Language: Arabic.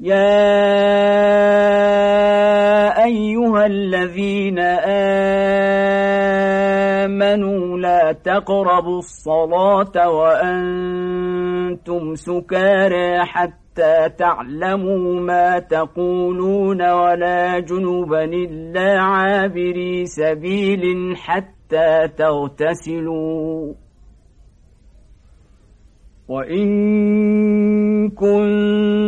يا أيها الذين آمنوا لا تقربوا الصلاة وأنتم سكارى حتى تعلموا ما تقولون ولا جنبا إلا عابري سبيل حتى تغتسلوا. وإن كنتم